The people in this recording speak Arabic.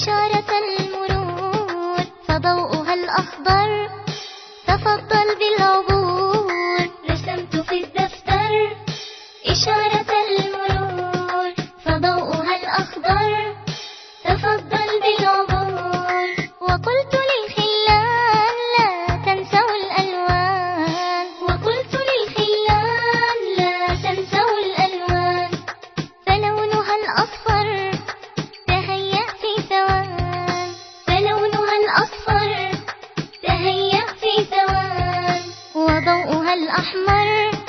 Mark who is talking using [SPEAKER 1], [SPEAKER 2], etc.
[SPEAKER 1] إشارة المرور فضوءها الأخضر. تفضل بالعبور رسمت في الدفتر. إشارة المرور فضوءها الأخضر. تفضل بالعبور وقلت وضوءها الأحمر.